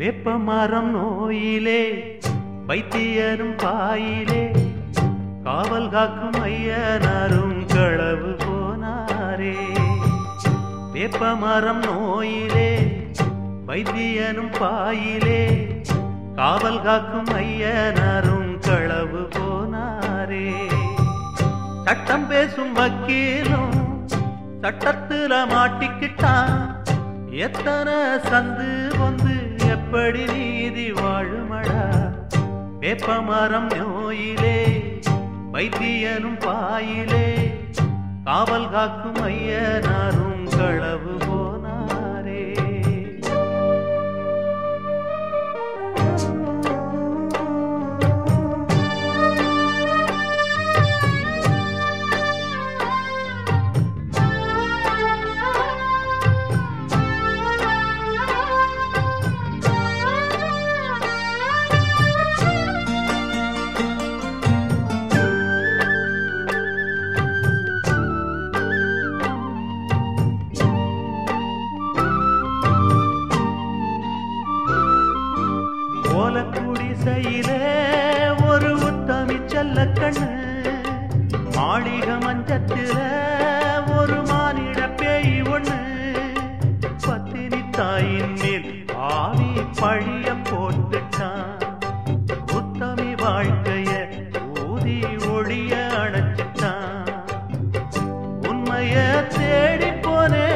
வேப்ப மரம் நோயிலே வைத்தியரும் பாயிலே காவல் காக்கும் ஐயனாரும் களவு போனாரே. வேப்ப மரம் நோயிலே வைத்தியனும் பாயிலே காவல் காக்கும் ஐயனாரும் களவு போனாரே. சட்டம் பேசும் வக்கீலும் சட்டத்துல மாட்டிக்கிட்டான். எத்தனை சந்து வந்து எப்படி நீதி வாழுமடா. வேப்பமரம் நோயிலே வைத்தியனும் பாயிலே காவல் காக்கும் ஐயனாரும் களவு போ ஓலக்குடிசையிலே ஒரு உத்தமி செல்ல கண்ணு மாளிக மஞ்சத்தில ஒரு மானிட பேய் ஒண்ணு. பத்தினி தாயின் மேல் ஆவி பழிய போட்டுட்டான். உத்தமி வாழ்க்கைய ஊதி ஒளிய அணைச்சிட்டான். உண்மைய தேடி போனே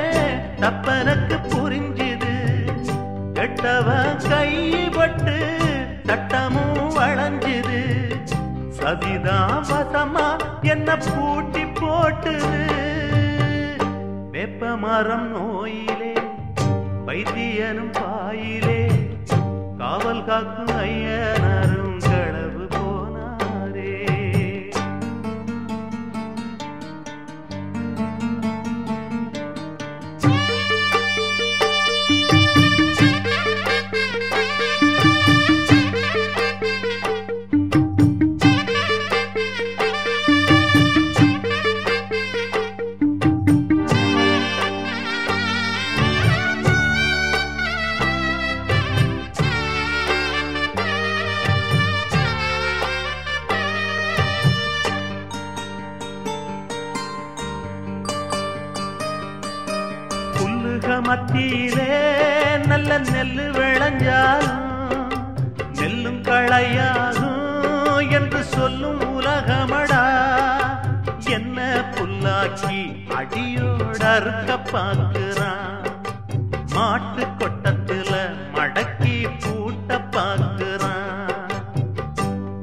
தப்பனக்கு புரிஞ்சுது. கெட்டவன் கைப்பட்டு சட்டமும் வளைஞ்சுது சதிதான் வசமா என்ன பூட்டி போட்டுது. வேப்ப மரம் நோயிலே வைத்தியனும் பாயிலே காவல் காக்கும் ஐயனாரும் புல்லுக மத்தியிலே நல்ல நெல்லு விளைஞ்சாலும் நெல்லும் களையாகும் என்று சொல்லும் உலகமடா. என்ன புல்லாக்கி அடியோட அறுக்க பார்க்கிறான்? மாட்டு கொட்டத்துல மடக்கி பூட்ட பார்க்கிறான்.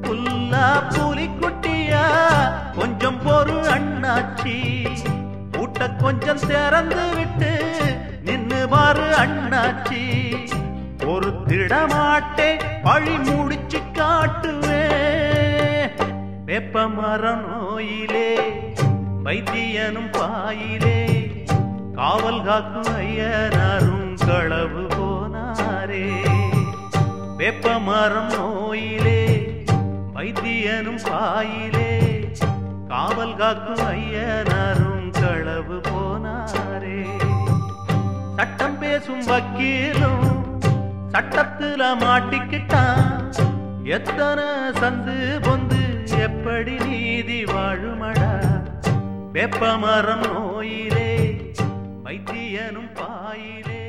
புல்லா புலிக்குட்டியா கொஞ்சம் பொறு அண்ணாச்சி. ஊட்ட கொஞ்சம் திறந்து விட்டு நின்னு பாரு அண்ணாச்சி. ஒரு திடமாட்டே பழி முடிச்சு காட்டுவே. வேப்ப மரம் நோயிலே வைத்தியனும் பாயிலே காவல் காக்கும் ஐயனாரும் களவு போனாரே. வேப்ப மரம் நோயிலே வைத்தியனும் பாயிலே காவல் காக்கும் ஐயனாரும் களவு போனாரே. சட்டம் பேசும் வக்கீலும் சட்டத்துல மாட்டிக்கிட்டான். எத்தனை சந்து பொந்து எப்படி நீதி வாழுமடா. வெப்பமரம் நோயிலே வைத்தியனும் பாயிலே.